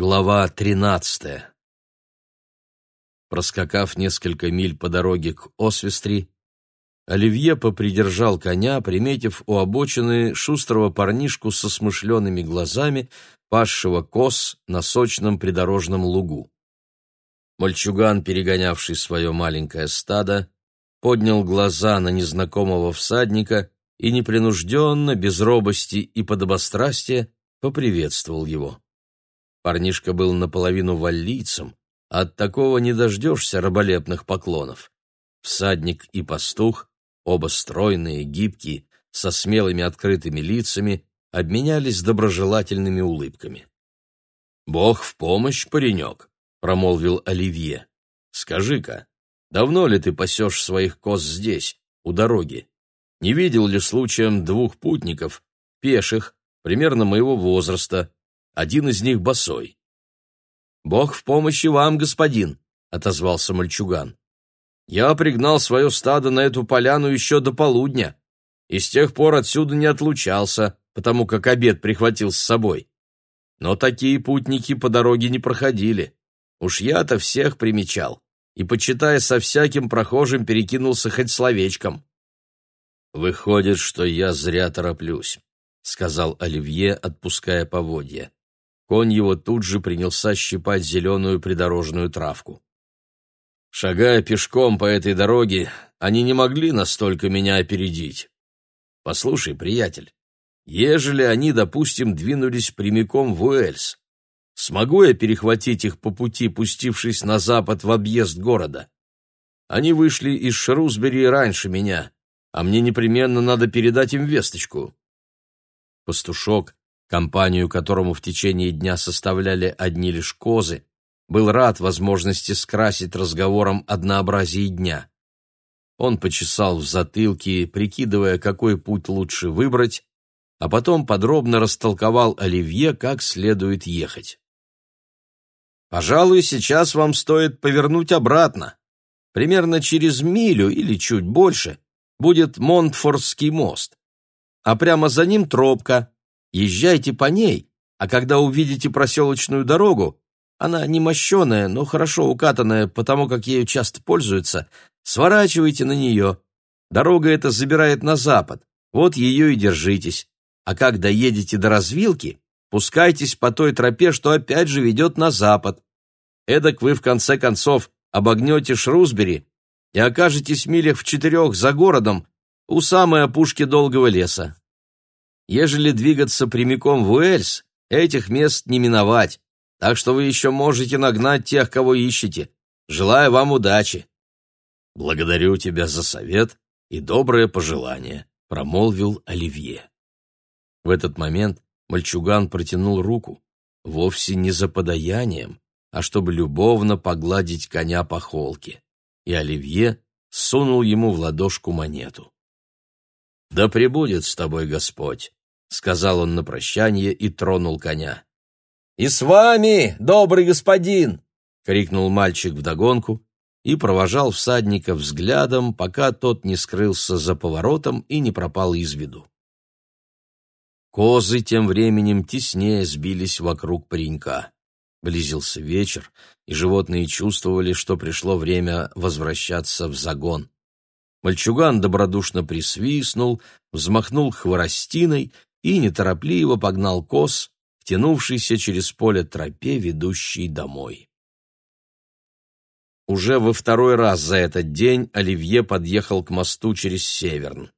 Глава тринадцатая Проскакав несколько миль по дороге к Освестри, Оливье попридержал коня, приметив у обочины шустрого парнишку со смышленными глазами, пасшего коз на сочном придорожном лугу. Мальчуган, перегонявший свое маленькое стадо, поднял глаза на незнакомого всадника и непринужденно, без робости и подобострастия поприветствовал его. Парнишка был наполовину валлийцем, от такого не дождешься раболепных поклонов. Всадник и пастух, оба стройные, гибкие, со смелыми открытыми лицами, обменялись доброжелательными улыбками. «Бог в помощь, паренек», — промолвил Оливье. «Скажи-ка, давно ли ты пасешь своих коз здесь, у дороги? Не видел ли случаем двух путников, пеших, примерно моего возраста, один из них босой. «Бог в помощи вам, господин», — отозвался мальчуган. «Я пригнал свое стадо на эту поляну еще до полудня, и с тех пор отсюда не отлучался, потому как обед прихватил с собой. Но такие путники по дороге не проходили. Уж я-то всех примечал, и, почитая со всяким прохожим, перекинулся хоть словечком». «Выходит, что я зря тороплюсь», — сказал Оливье, отпуская поводья. Конь его тут же принялся щипать зеленую придорожную травку. Шагая пешком по этой дороге, они не могли настолько меня опередить. Послушай, приятель, ежели они, допустим, двинулись прямиком в Уэльс, смогу я перехватить их по пути, пустившись на запад в объезд города? Они вышли из Шрусбери раньше меня, а мне непременно надо передать им весточку. Пастушок, компанию которому в течение дня составляли одни лишь козы, был рад возможности скрасить разговором однообразие дня. Он почесал в затылке, прикидывая, какой путь лучше выбрать, а потом подробно растолковал Оливье, как следует ехать. «Пожалуй, сейчас вам стоит повернуть обратно. Примерно через милю или чуть больше будет Монтфордский мост, а прямо за ним тропка, Езжайте по ней, а когда увидите проселочную дорогу, она не мощеная, но хорошо укатанная, потому как ею часто пользуются, сворачивайте на нее. Дорога эта забирает на запад, вот ее и держитесь. А как доедете до развилки, пускайтесь по той тропе, что опять же ведет на запад. Эдак вы, в конце концов, обогнете Шрусбери и окажетесь в милях в четырех за городом у самой опушки долгого леса. Ежели двигаться прямиком в Уэльс, этих мест не миновать, так что вы еще можете нагнать тех, кого ищете. Желаю вам удачи. Благодарю тебя за совет и доброе пожелание, промолвил Оливье. В этот момент мальчуган протянул руку, вовсе не за подаянием, а чтобы любовно погладить коня по холке, и Оливье сунул ему в ладошку монету. «Да пребудет с тобой Господь!» — сказал он на прощание и тронул коня. «И с вами, добрый господин!» — крикнул мальчик вдогонку и провожал всадника взглядом, пока тот не скрылся за поворотом и не пропал из виду. Козы тем временем теснее сбились вокруг паренька. Близился вечер, и животные чувствовали, что пришло время возвращаться в загон. Мальчуган добродушно присвистнул, взмахнул хворостиной и неторопливо погнал коз, втянувшийся через поле тропе, ведущей домой. Уже во второй раз за этот день Оливье подъехал к мосту через Северн.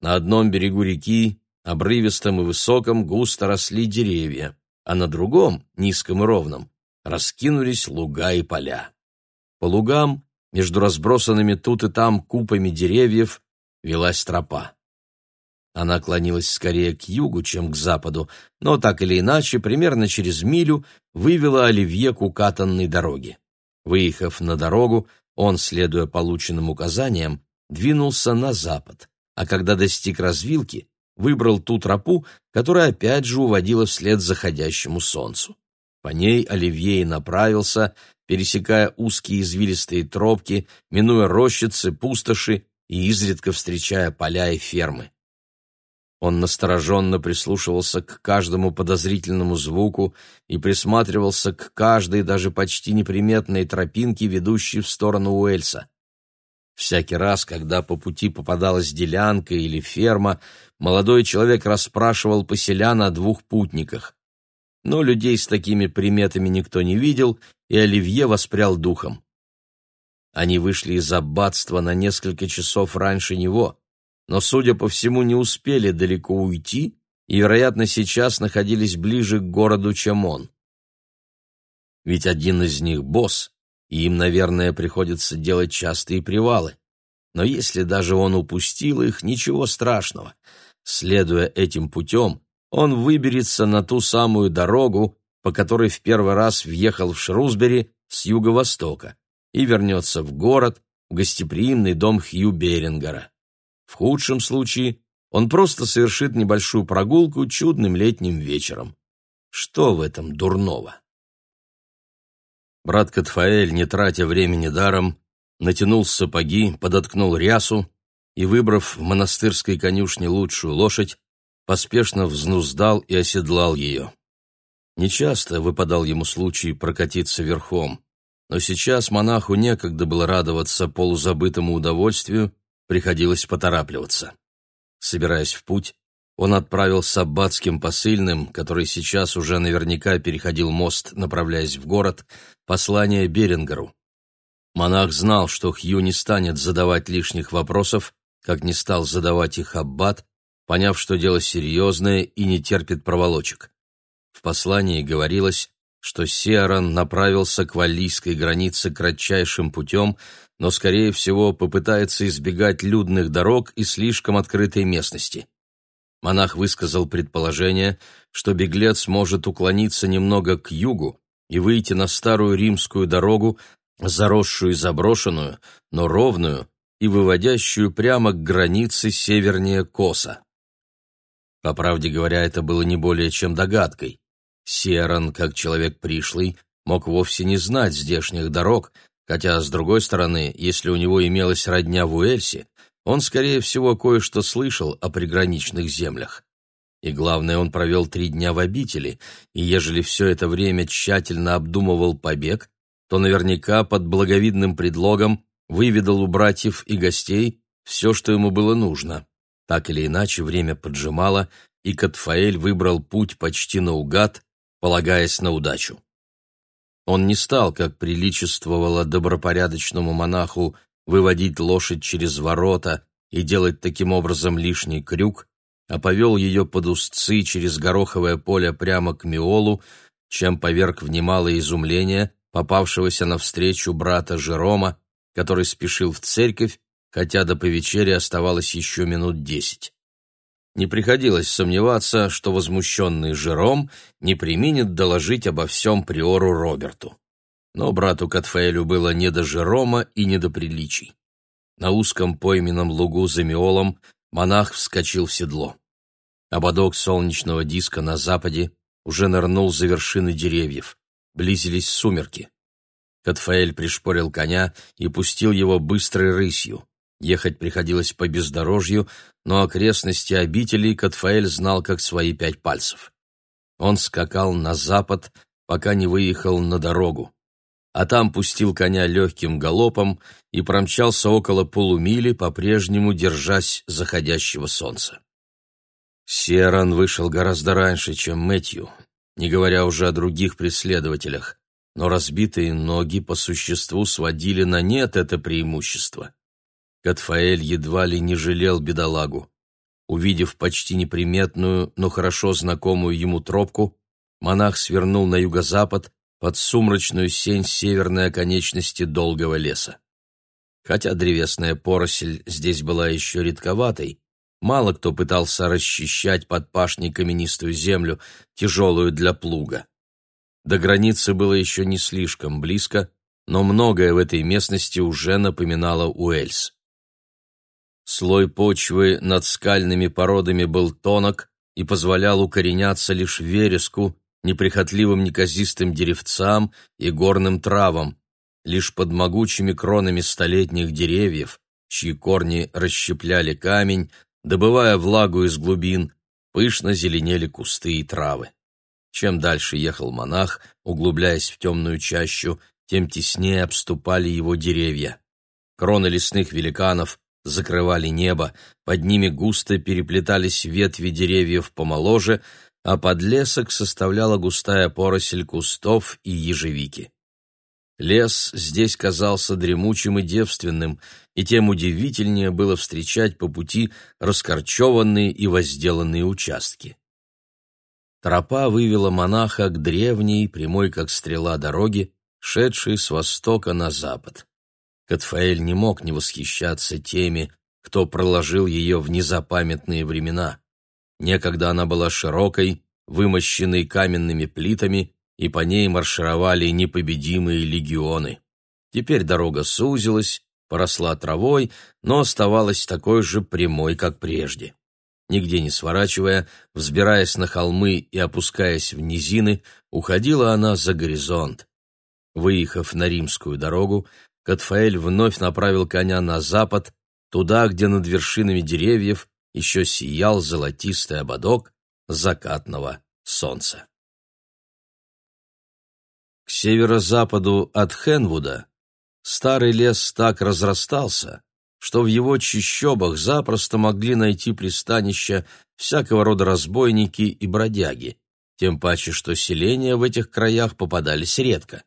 На одном берегу реки, обрывистом и высоком, густо росли деревья, а на другом, низком и ровном, раскинулись луга и поля. По лугам, между разбросанными тут и там купами деревьев, велась тропа. Она клонилась скорее к югу, чем к западу, но так или иначе, примерно через милю вывела Оливье к укатанной дороге. Выехав на дорогу, он, следуя полученным указаниям, двинулся на запад, а когда достиг развилки, выбрал ту тропу, которая опять же уводила вслед заходящему солнцу. По ней Оливье и направился, пересекая узкие извилистые тропки, минуя рощицы, пустоши и изредка встречая поля и фермы. Он настороженно прислушивался к каждому подозрительному звуку и присматривался к каждой даже почти неприметной тропинке, ведущей в сторону Уэльса. Всякий раз, когда по пути попадалась делянка или ферма, молодой человек расспрашивал поселян о двух путниках. Но людей с такими приметами никто не видел, и Оливье воспрял духом. Они вышли из аббатства на несколько часов раньше него, но, судя по всему, не успели далеко уйти и, вероятно, сейчас находились ближе к городу, чем он. Ведь один из них — босс, и им, наверное, приходится делать частые привалы. Но если даже он упустил их, ничего страшного. Следуя этим путем, он выберется на ту самую дорогу, по которой в первый раз въехал в Шрусбери с юго-востока, и вернется в город, в гостеприимный дом Хью Берингера. В худшем случае он просто совершит небольшую прогулку чудным летним вечером. Что в этом дурного? Брат Катфаэль, не тратя времени даром, натянул сапоги, подоткнул рясу и, выбрав в монастырской конюшне лучшую лошадь, поспешно взнуздал и оседлал ее. Нечасто выпадал ему случай прокатиться верхом, но сейчас монаху некогда было радоваться полузабытому удовольствию, приходилось поторапливаться. Собираясь в путь, он отправил с аббатским посыльным, который сейчас уже наверняка переходил мост, направляясь в город, послание Берингеру. Монах знал, что Хью не станет задавать лишних вопросов, как не стал задавать их аббат, поняв, что дело серьезное и не терпит проволочек. В послании говорилось, что Сиаран направился к валлийской границе кратчайшим путем, но, скорее всего, попытается избегать людных дорог и слишком открытой местности. Монах высказал предположение, что беглец может уклониться немного к югу и выйти на старую римскую дорогу, заросшую и заброшенную, но ровную и выводящую прямо к границе севернее Коса. По правде говоря, это было не более чем догадкой. Серан, как человек пришлый, мог вовсе не знать здешних дорог, Хотя, с другой стороны, если у него имелась родня в Уэльсе, он, скорее всего, кое-что слышал о приграничных землях. И главное, он провел три дня в обители, и ежели все это время тщательно обдумывал побег, то наверняка под благовидным предлогом выведал у братьев и гостей все, что ему было нужно. Так или иначе, время поджимало, и Катфаэль выбрал путь почти наугад, полагаясь на удачу. Он не стал, как приличествовало добропорядочному монаху, выводить лошадь через ворота и делать таким образом лишний крюк, а повел ее под узцы через гороховое поле прямо к Миолу, чем поверг в немалое изумление попавшегося навстречу брата Жерома, который спешил в церковь, хотя до повечери оставалось еще минут десять. Не приходилось сомневаться, что возмущенный Жером не применит доложить обо всем приору Роберту. Но брату Катфаэлю было не до Жерома и не до приличий. На узком пойменном лугу за Миолом монах вскочил в седло. Ободок солнечного диска на западе уже нырнул за вершины деревьев. Близились сумерки. Катфаэль пришпорил коня и пустил его быстрой рысью. Ехать приходилось по бездорожью, но окрестности обители Катфаэль знал как свои пять пальцев. Он скакал на запад, пока не выехал на дорогу, а там пустил коня легким галопом и промчался около полумили, по-прежнему держась заходящего солнца. Серан вышел гораздо раньше, чем Мэтью, не говоря уже о других преследователях, но разбитые ноги по существу сводили на нет это преимущество. Катфаэль едва ли не жалел бедолагу. Увидев почти неприметную, но хорошо знакомую ему тропку, монах свернул на юго-запад под сумрачную сень северной оконечности долгого леса. Хотя древесная поросль здесь была еще редковатой, мало кто пытался расчищать под пашней каменистую землю, тяжелую для плуга. До границы было еще не слишком близко, но многое в этой местности уже напоминало Уэльс. Слой почвы над скальными породами был тонок и позволял укореняться лишь вереску, неприхотливым неказистым деревцам и горным травам. Лишь под могучими кронами столетних деревьев, чьи корни расщепляли камень, Добывая влагу из глубин, пышно зеленели кусты и травы. Чем дальше ехал монах, углубляясь в темную чащу, тем теснее обступали его деревья. Кроны лесных великанов закрывали небо, под ними густо переплетались ветви деревьев помоложе, а подлесок составляла густая поросль кустов и ежевики. Лес здесь казался дремучим и девственным, и тем удивительнее было встречать по пути раскорчеванные и возделанные участки. Тропа вывела монаха к древней, прямой как стрела дороге, шедшей с востока на запад. Катфаэль не мог не восхищаться теми, кто проложил ее в незапамятные времена. Некогда она была широкой, вымощенной каменными плитами, и по ней маршировали непобедимые легионы. Теперь дорога сузилась, поросла травой, но оставалась такой же прямой, как прежде. Нигде не сворачивая, взбираясь на холмы и опускаясь в низины, уходила она за горизонт. Выехав на римскую дорогу, Катфаэль вновь направил коня на запад, туда, где над вершинами деревьев еще сиял золотистый ободок закатного солнца. К северо-западу от Хенвуда старый лес так разрастался, что в его чащобах запросто могли найти пристанище всякого рода разбойники и бродяги, тем паче, что селения в этих краях попадались редко.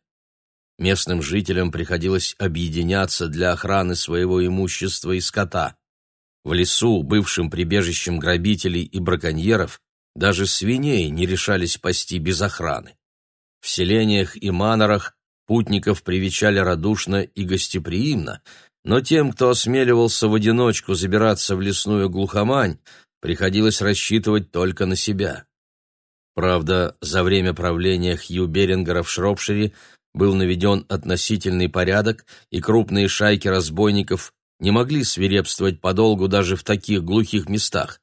Местным жителям приходилось объединяться для охраны своего имущества и скота. В лесу, бывшим прибежищем грабителей и браконьеров, даже свиней не решались пасти без охраны. В селениях и манорах путников привечали радушно и гостеприимно, но тем, кто осмеливался в одиночку забираться в лесную глухомань, приходилось рассчитывать только на себя. Правда, за время правления Хью Берингера в Шропшире был наведен относительный порядок, и крупные шайки разбойников не могли свирепствовать подолгу даже в таких глухих местах.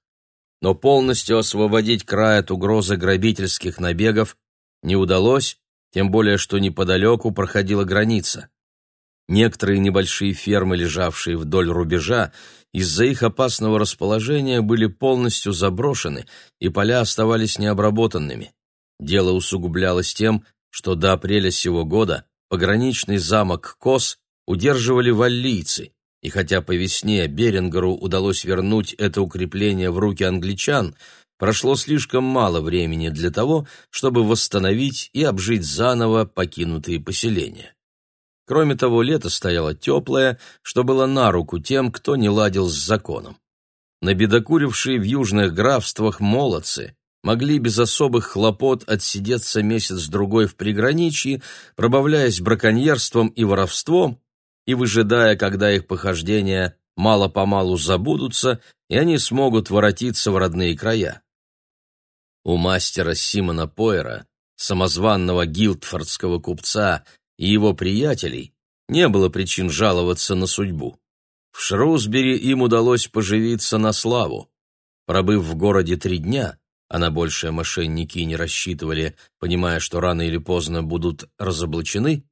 Но полностью освободить край от угрозы грабительских набегов не удалось, тем более что неподалеку проходила граница. Некоторые небольшие фермы, лежавшие вдоль рубежа, из-за их опасного расположения были полностью заброшены, и поля оставались необработанными. Дело усугублялось тем, что до апреля сего года пограничный замок Кос удерживали валлийцы, и хотя по весне Берингеру удалось вернуть это укрепление в руки англичан, прошло слишком мало времени для того, чтобы восстановить и обжить заново покинутые поселения. Кроме того, лето стояло теплое, что было на руку тем, кто не ладил с законом. Набедокурившие в южных графствах молодцы могли без особых хлопот отсидеться месяц-другой в приграничье, пробавляясь браконьерством и воровством и выжидая, когда их похождения мало-помалу забудутся, и они смогут воротиться в родные края. У мастера Симона Пойера, самозванного гилдфордского купца и его приятелей не было причин жаловаться на судьбу. В Шрусбери им удалось поживиться на славу. Пробыв в городе три дня, а на мошенники не рассчитывали, понимая, что рано или поздно будут разоблачены,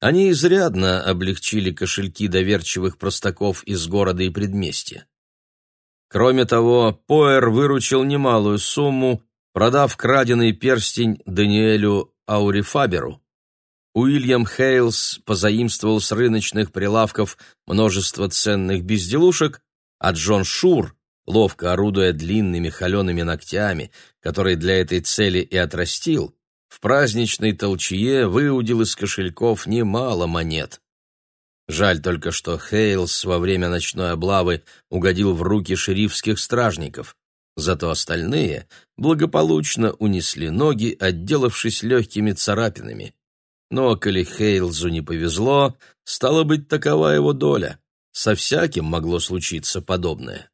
они изрядно облегчили кошельки доверчивых простаков из города и предместья. Кроме того, Поэр выручил немалую сумму продав краденый перстень Даниэлю Аурифаберу. Уильям Хейлс позаимствовал с рыночных прилавков множество ценных безделушек, а Джон Шур, ловко орудуя длинными холеными ногтями, которые для этой цели и отрастил, в праздничной толчье выудил из кошельков немало монет. Жаль только, что Хейлс во время ночной облавы угодил в руки шерифских стражников. Зато остальные благополучно унесли ноги, отделавшись легкими царапинами. Но коли Хейлзу не повезло, стало быть, такова его доля. Со всяким могло случиться подобное.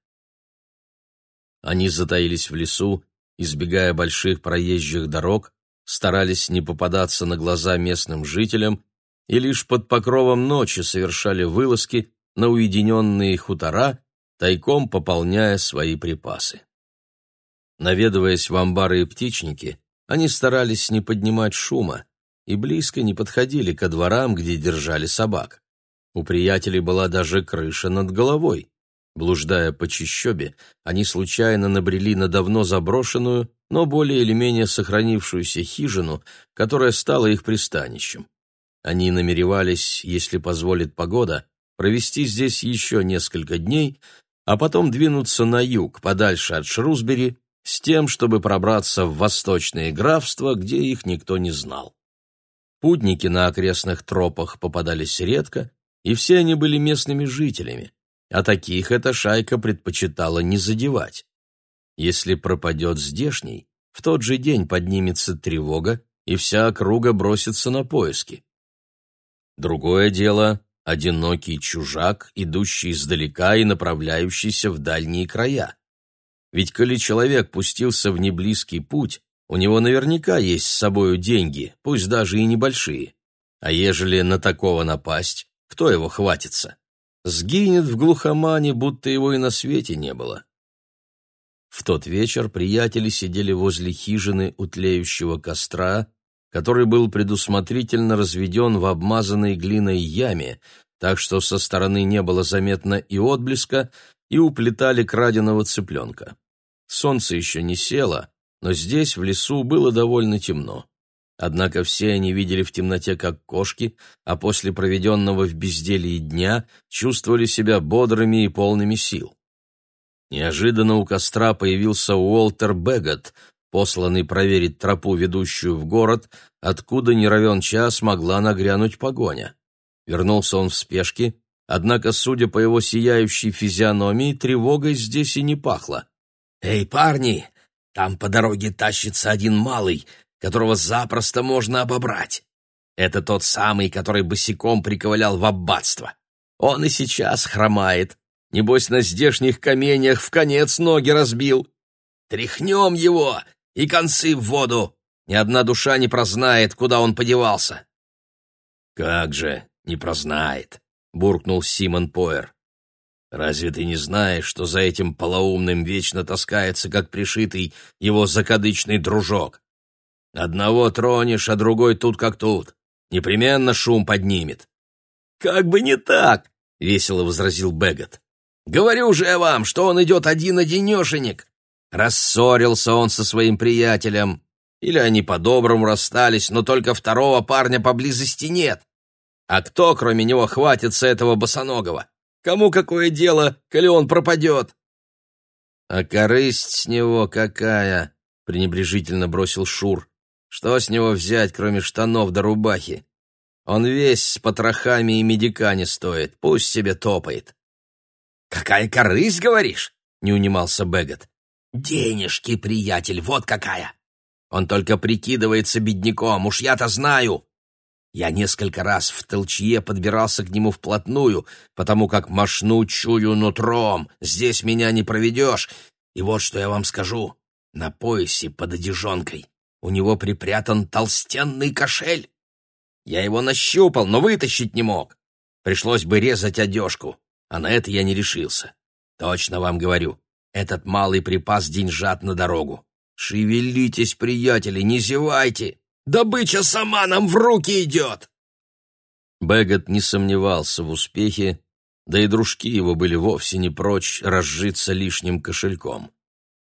Они затаились в лесу, избегая больших проезжих дорог, старались не попадаться на глаза местным жителям и лишь под покровом ночи совершали вылазки на уединенные хутора, тайком пополняя свои припасы. Наведываясь в амбары и птичники, они старались не поднимать шума и близко не подходили ко дворам, где держали собак. У приятелей была даже крыша над головой. Блуждая по чащобе, они случайно набрели на давно заброшенную, но более или менее сохранившуюся хижину, которая стала их пристанищем. Они намеревались, если позволит погода, провести здесь еще несколько дней, а потом двинуться на юг, подальше от Шрусбери, с тем, чтобы пробраться в восточные графства, где их никто не знал. Путники на окрестных тропах попадались редко, и все они были местными жителями, а таких эта шайка предпочитала не задевать. Если пропадет здешний, в тот же день поднимется тревога, и вся округа бросится на поиски. Другое дело — одинокий чужак, идущий издалека и направляющийся в дальние края. Ведь коли человек пустился в неблизкий путь, у него наверняка есть с собою деньги, пусть даже и небольшие. А ежели на такого напасть, кто его хватится? Сгинет в глухомане, будто его и на свете не было. В тот вечер приятели сидели возле хижины у тлеющего костра, который был предусмотрительно разведен в обмазанной глиной яме, так что со стороны не было заметно и отблеска, и уплетали краденого цыпленка. Солнце еще не село, но здесь, в лесу, было довольно темно. Однако все они видели в темноте как кошки, а после проведенного в безделье дня чувствовали себя бодрыми и полными сил. Неожиданно у костра появился Уолтер Бэггот, посланный проверить тропу, ведущую в город, откуда не равен час могла нагрянуть погоня. Вернулся он в спешке, однако, судя по его сияющей физиономии, тревогой здесь и не пахло. «Эй, парни, там по дороге тащится один малый, которого запросто можно обобрать. Это тот самый, который босиком приковылял в аббатство. Он и сейчас хромает, Небось, на здешних каменьях в конец ноги разбил. Тряхнем его и концы в воду. Ни одна душа не прознает, куда он подевался. Как же не прознает, буркнул Симон Поэр. Разве ты не знаешь, что за этим полоумным вечно таскается, как пришитый, его закадычный дружок? Одного тронешь, а другой тут как тут. Непременно шум поднимет. Как бы не так, весело возразил Бегот. Говорю же я вам, что он идет один-одинешенек. Рассорился он со своим приятелем. Или они по-доброму расстались, но только второго парня поблизости нет. А кто, кроме него, хватится этого босоногого? Кому какое дело, коли он пропадет? — А корысть с него какая? — пренебрежительно бросил Шур. — Что с него взять, кроме штанов да рубахи? Он весь с потрохами и медика не стоит, пусть себе топает. «Какая корысть, говоришь?» — не унимался Бэггет. «Денежки, приятель, вот какая! Он только прикидывается бедняком, уж я-то знаю!» Я несколько раз в толчье подбирался к нему вплотную, потому как мошну чую нутром, здесь меня не проведешь. И вот что я вам скажу. На поясе под одежонкой у него припрятан толстенный кошель. Я его нащупал, но вытащить не мог. Пришлось бы резать одежку а на это я не решился. Точно вам говорю, этот малый припас деньжат на дорогу. Шевелитесь, приятели, не зевайте! Добыча сама нам в руки идет!» Бэггот не сомневался в успехе, да и дружки его были вовсе не прочь разжиться лишним кошельком.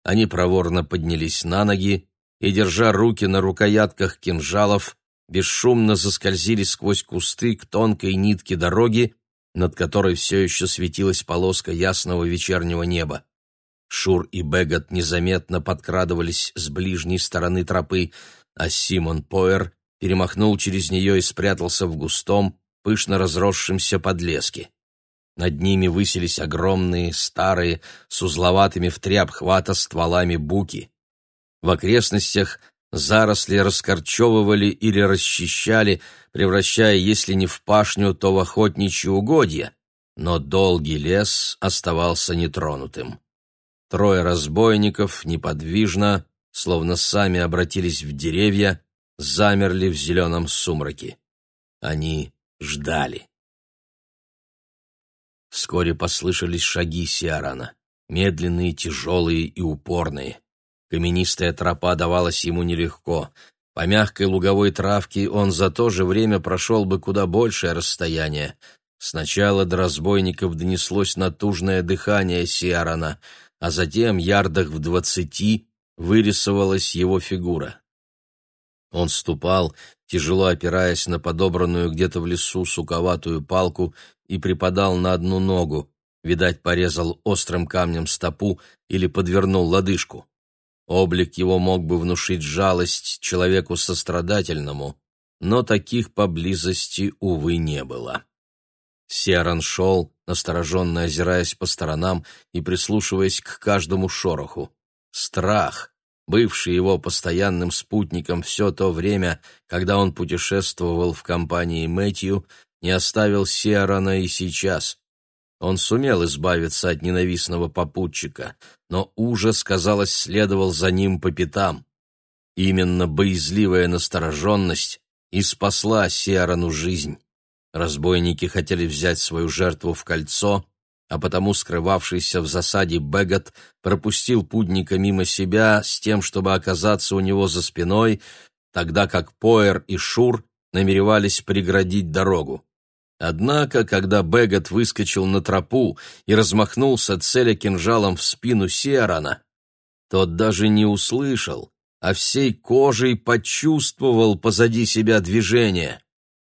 Они проворно поднялись на ноги и, держа руки на рукоятках кинжалов, бесшумно заскользили сквозь кусты к тонкой нитке дороги, над которой все еще светилась полоска ясного вечернего неба. Шур и Бегот незаметно подкрадывались с ближней стороны тропы, а Симон Поэр перемахнул через нее и спрятался в густом, пышно разросшемся подлеске. Над ними высились огромные, старые, с узловатыми в три обхвата стволами буки. В окрестностях заросли раскорчевывали или расчищали, превращая, если не в пашню, то в охотничьи угодья, но долгий лес оставался нетронутым. Трое разбойников неподвижно, словно сами обратились в деревья, замерли в зеленом сумраке. Они ждали. Вскоре послышались шаги Сиарана, медленные, тяжелые и упорные. Каменистая тропа давалась ему нелегко. По мягкой луговой травке он за то же время прошел бы куда большее расстояние. Сначала до разбойников донеслось натужное дыхание Сиарана, а затем, ярдах в двадцати, вырисовалась его фигура. Он ступал, тяжело опираясь на подобранную где-то в лесу суковатую палку, и припадал на одну ногу, видать, порезал острым камнем стопу или подвернул лодыжку. Облик его мог бы внушить жалость человеку сострадательному, но таких поблизости, увы, не было. Серан шел, настороженно озираясь по сторонам и прислушиваясь к каждому шороху. Страх, бывший его постоянным спутником все то время, когда он путешествовал в компании Мэтью, не оставил Сиарана и сейчас. Он сумел избавиться от ненавистного попутчика, но ужас, казалось, следовал за ним по пятам. Именно боязливая настороженность и спасла Сиарану жизнь. Разбойники хотели взять свою жертву в кольцо, а потому скрывавшийся в засаде Бегот пропустил путника мимо себя с тем, чтобы оказаться у него за спиной, тогда как Поэр и Шур намеревались преградить дорогу. Однако, когда Бегот выскочил на тропу и размахнулся, целя кинжалом в спину Сиарана, тот даже не услышал, а всей кожей почувствовал позади себя движение.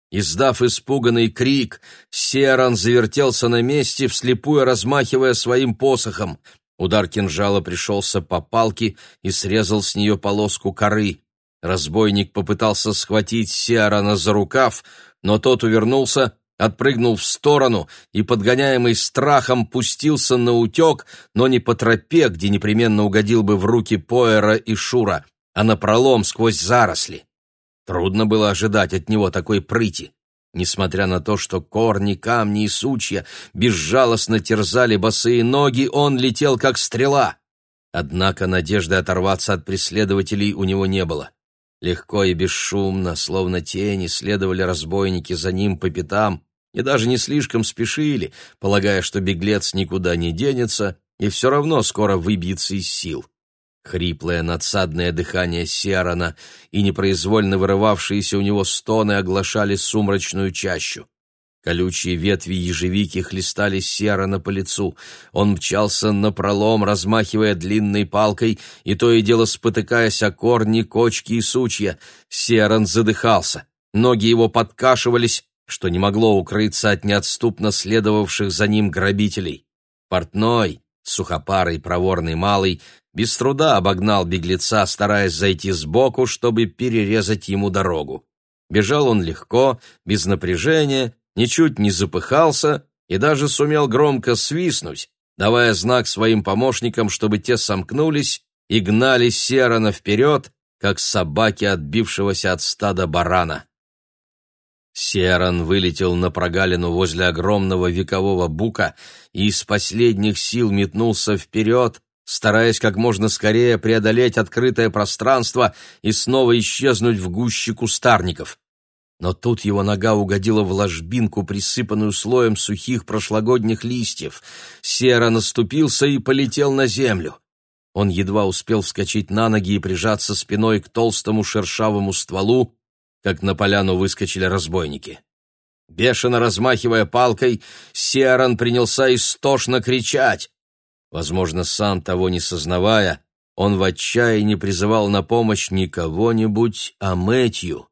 Издав испуганный крик, Сиаран завертелся на месте, вслепую размахивая своим посохом. Удар кинжала пришелся по палке и срезал с нее полоску коры. Разбойник попытался схватить Сиарана за рукав, но тот увернулся отпрыгнул в сторону и, подгоняемый страхом, пустился на утек, но не по тропе, где непременно угодил бы в руки Поэра и Шура, а на пролом сквозь заросли. Трудно было ожидать от него такой прыти. Несмотря на то, что корни, камни и сучья безжалостно терзали босые ноги, он летел как стрела. Однако надежды оторваться от преследователей у него не было. Легко и бесшумно, словно тени, следовали разбойники за ним по пятам, и даже не слишком спешили, полагая, что беглец никуда не денется и все равно скоро выбьется из сил. Хриплое надсадное дыхание Серана и непроизвольно вырывавшиеся у него стоны оглашали сумрачную чащу. Колючие ветви ежевики хлестали Серана по лицу. Он мчался напролом, размахивая длинной палкой, и то и дело спотыкаясь о корни, кочки и сучья. Серан задыхался. Ноги его подкашивались, что не могло укрыться от неотступно следовавших за ним грабителей. Портной, сухопарый проворный малый, без труда обогнал беглеца, стараясь зайти сбоку, чтобы перерезать ему дорогу. Бежал он легко, без напряжения, ничуть не запыхался и даже сумел громко свистнуть, давая знак своим помощникам, чтобы те сомкнулись и гнали Серана вперед, как собаки отбившегося от стада барана. Серан вылетел на прогалину возле огромного векового бука и из последних сил метнулся вперед, стараясь как можно скорее преодолеть открытое пространство и снова исчезнуть в гуще кустарников. Но тут его нога угодила в ложбинку, присыпанную слоем сухих прошлогодних листьев. Сера наступился и полетел на землю. Он едва успел вскочить на ноги и прижаться спиной к толстому шершавому стволу, как на поляну выскочили разбойники. Бешено размахивая палкой, Сиаран принялся истошно кричать. Возможно, сам того не сознавая, он в отчаянии призывал на помощь не кого-нибудь, а Мэтью.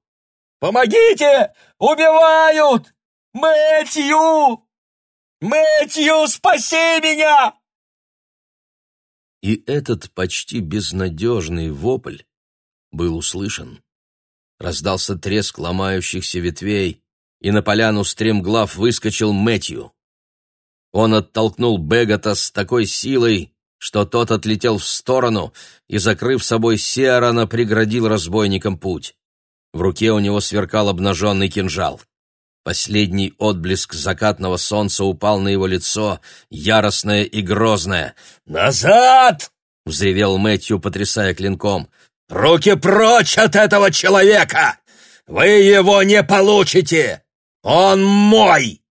«Помогите! Убивают! Мэтью! Мэтью, спаси меня!» И этот почти безнадежный вопль был услышан. Раздался треск ломающихся ветвей, и на поляну стремглав выскочил Мэтью. Он оттолкнул Бегота с такой силой, что тот отлетел в сторону и, закрыв собой Сиарана, преградил разбойникам путь. В руке у него сверкал обнаженный кинжал. Последний отблеск закатного солнца упал на его лицо, яростное и грозное. «Назад!» — взревел Мэтью, потрясая клинком. «Руки прочь от этого человека! Вы его не получите! Он мой!»